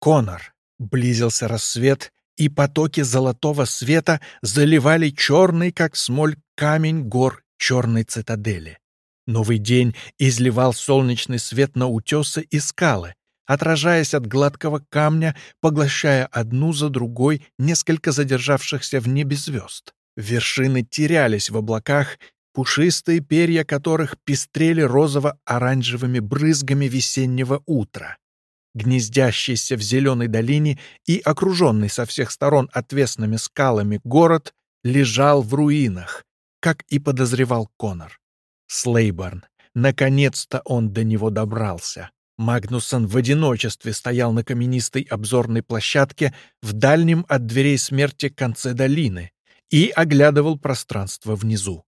Конор. Близился рассвет, и потоки золотого света заливали черный, как смоль, камень гор черной цитадели. Новый день изливал солнечный свет на утесы и скалы, отражаясь от гладкого камня, поглощая одну за другой несколько задержавшихся в небе звезд. Вершины терялись в облаках, пушистые перья которых пестрели розово-оранжевыми брызгами весеннего утра. Гнездящийся в зеленой долине и окруженный со всех сторон отвесными скалами город лежал в руинах, как и подозревал Конор. Слейборн. Наконец-то он до него добрался. Магнусон в одиночестве стоял на каменистой обзорной площадке в дальнем от дверей смерти конце долины и оглядывал пространство внизу.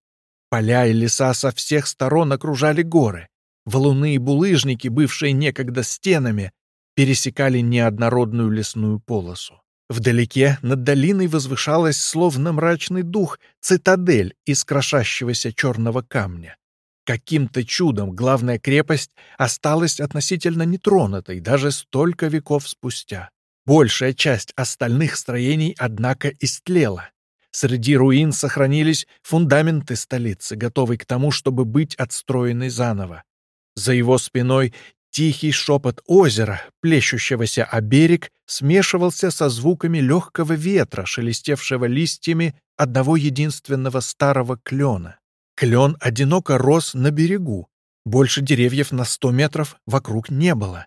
Поля и леса со всех сторон окружали горы. Валуны и булыжники, бывшие некогда стенами, пересекали неоднородную лесную полосу. Вдалеке над долиной возвышалась, словно мрачный дух, цитадель из крошащегося черного камня. Каким-то чудом главная крепость осталась относительно нетронутой даже столько веков спустя. Большая часть остальных строений, однако, истлела. Среди руин сохранились фундаменты столицы, готовые к тому, чтобы быть отстроенной заново. За его спиной Тихий шепот озера, плещущегося о берег, смешивался со звуками легкого ветра, шелестевшего листьями одного единственного старого клена. Клен одиноко рос на берегу. Больше деревьев на сто метров вокруг не было.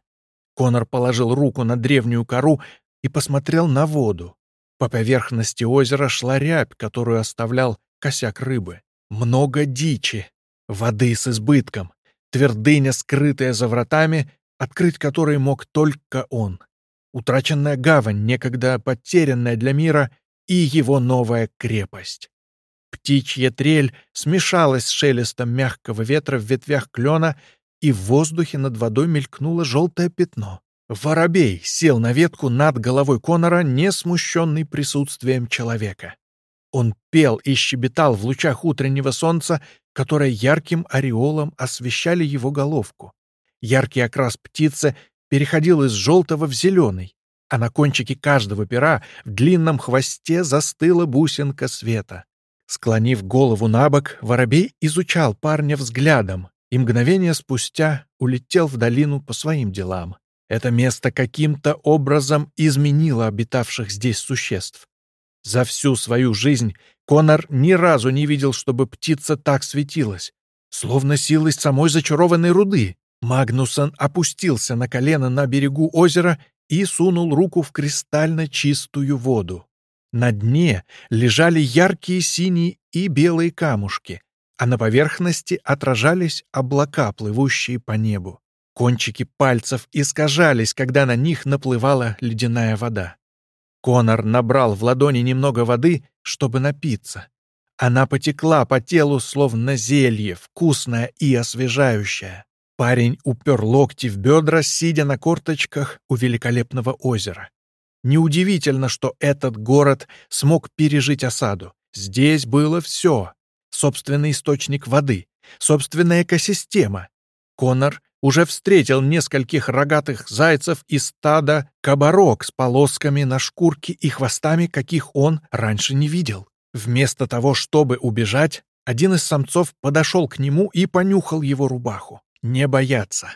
Конор положил руку на древнюю кору и посмотрел на воду. По поверхности озера шла рябь, которую оставлял косяк рыбы. Много дичи, воды с избытком твердыня, скрытая за вратами, открыть которые мог только он. Утраченная гавань, некогда потерянная для мира, и его новая крепость. Птичья трель смешалась с шелестом мягкого ветра в ветвях клена, и в воздухе над водой мелькнуло желтое пятно. Воробей сел на ветку над головой Конора, не смущенный присутствием человека. Он пел и щебетал в лучах утреннего солнца, которое ярким ореолом освещали его головку. Яркий окрас птицы переходил из желтого в зеленый, а на кончике каждого пера в длинном хвосте застыла бусинка света. Склонив голову на бок, воробей изучал парня взглядом и мгновение спустя улетел в долину по своим делам. Это место каким-то образом изменило обитавших здесь существ. За всю свою жизнь Конор ни разу не видел, чтобы птица так светилась, словно силой самой зачарованной руды. Магнусон опустился на колено на берегу озера и сунул руку в кристально чистую воду. На дне лежали яркие синие и белые камушки, а на поверхности отражались облака, плывущие по небу. Кончики пальцев искажались, когда на них наплывала ледяная вода. Конор набрал в ладони немного воды, чтобы напиться. Она потекла по телу, словно зелье, вкусное и освежающее. Парень упер локти в бедра, сидя на корточках у великолепного озера. Неудивительно, что этот город смог пережить осаду. Здесь было все. Собственный источник воды, собственная экосистема. Конор уже встретил нескольких рогатых зайцев из стада кабарок с полосками на шкурке и хвостами, каких он раньше не видел. Вместо того, чтобы убежать, один из самцов подошел к нему и понюхал его рубаху. Не бояться.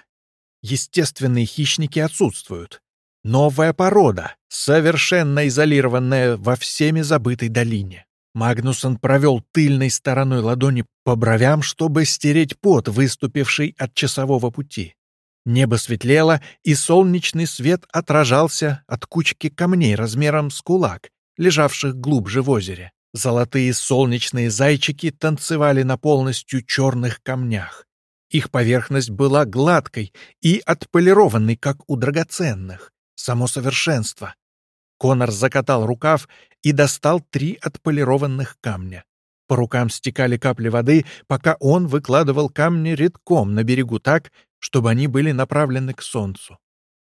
Естественные хищники отсутствуют. Новая порода, совершенно изолированная во всеми забытой долине. Магнусон провел тыльной стороной ладони по бровям, чтобы стереть пот, выступивший от часового пути. Небо светлело, и солнечный свет отражался от кучки камней размером с кулак, лежавших глубже в озере. Золотые солнечные зайчики танцевали на полностью черных камнях. Их поверхность была гладкой и отполированной, как у драгоценных. Само совершенство. Конор закатал рукав и достал три отполированных камня. По рукам стекали капли воды, пока он выкладывал камни редком на берегу так, чтобы они были направлены к солнцу.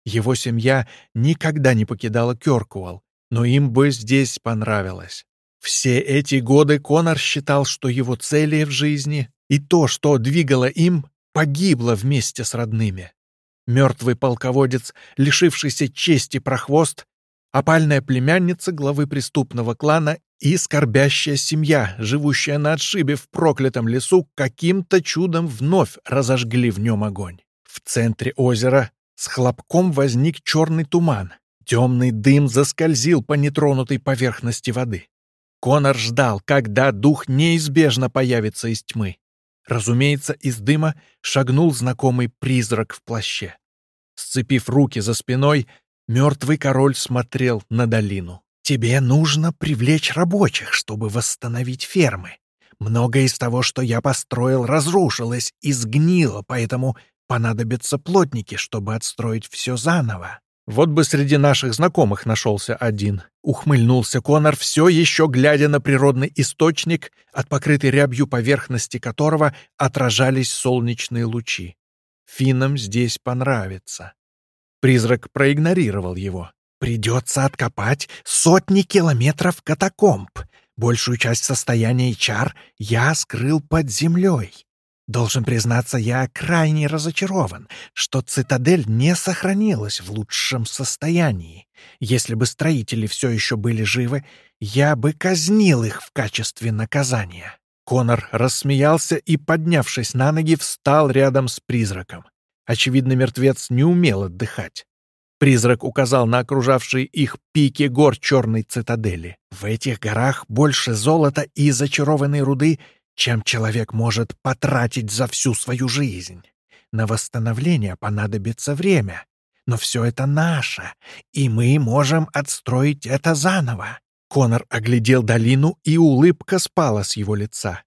Его семья никогда не покидала Кёркуэлл, но им бы здесь понравилось. Все эти годы Конор считал, что его цели в жизни и то, что двигало им, погибло вместе с родными. мертвый полководец, лишившийся чести прохвост, опальная племянница главы преступного клана и скорбящая семья, живущая на отшибе в проклятом лесу, каким-то чудом вновь разожгли в нем огонь. В центре озера с хлопком возник черный туман. Темный дым заскользил по нетронутой поверхности воды. Конор ждал, когда дух неизбежно появится из тьмы. Разумеется, из дыма шагнул знакомый призрак в плаще. Сцепив руки за спиной, мертвый король смотрел на долину. «Тебе нужно привлечь рабочих, чтобы восстановить фермы. Многое из того, что я построил, разрушилось и сгнило, поэтому понадобятся плотники, чтобы отстроить все заново. Вот бы среди наших знакомых нашелся один. Ухмыльнулся Конор, все еще глядя на природный источник, от покрытой рябью поверхности которого отражались солнечные лучи. Финнам здесь понравится. Призрак проигнорировал его. «Придется откопать сотни километров катакомб. Большую часть состояния чар я скрыл под землей. Должен признаться, я крайне разочарован, что цитадель не сохранилась в лучшем состоянии. Если бы строители все еще были живы, я бы казнил их в качестве наказания. Конор рассмеялся и, поднявшись на ноги, встал рядом с призраком. Очевидно, мертвец не умел отдыхать. Призрак указал на окружавшие их пики гор черной цитадели. В этих горах больше золота и зачарованной руды, чем человек может потратить за всю свою жизнь. На восстановление понадобится время, но все это наше, и мы можем отстроить это заново. Конор оглядел долину, и улыбка спала с его лица.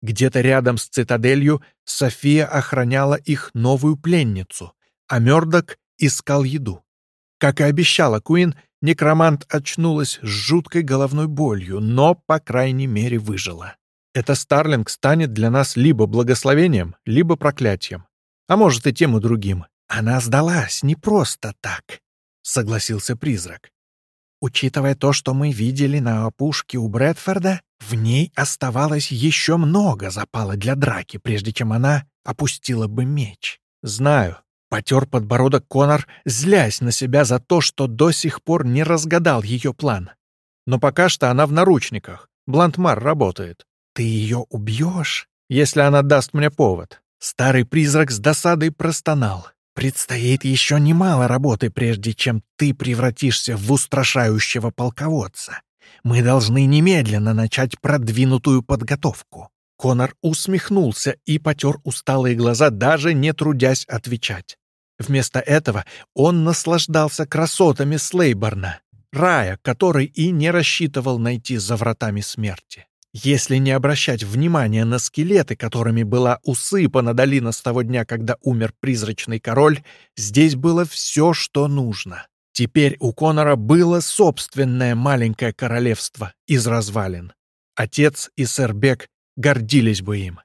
Где-то рядом с цитаделью София охраняла их новую пленницу, а Мёрдок искал еду. Как и обещала Куин, некромант очнулась с жуткой головной болью, но, по крайней мере, выжила. Это Старлинг станет для нас либо благословением, либо проклятием. А может и тем и другим. Она сдалась не просто так, — согласился призрак. Учитывая то, что мы видели на опушке у Брэдфорда, в ней оставалось еще много запала для драки, прежде чем она опустила бы меч. Знаю. Потер подбородок Конор, злясь на себя за то, что до сих пор не разгадал ее план. Но пока что она в наручниках. Блантмар работает. Ты ее убьешь, если она даст мне повод. Старый призрак с досадой простонал. Предстоит еще немало работы, прежде чем ты превратишься в устрашающего полководца. Мы должны немедленно начать продвинутую подготовку. Конор усмехнулся и потер усталые глаза, даже не трудясь отвечать. Вместо этого он наслаждался красотами Слейборна, рая, который и не рассчитывал найти за вратами смерти. Если не обращать внимания на скелеты, которыми была усыпана долина с того дня, когда умер призрачный король, здесь было все, что нужно. Теперь у Конора было собственное маленькое королевство из развалин. Отец и сэр Бек гордились бы им.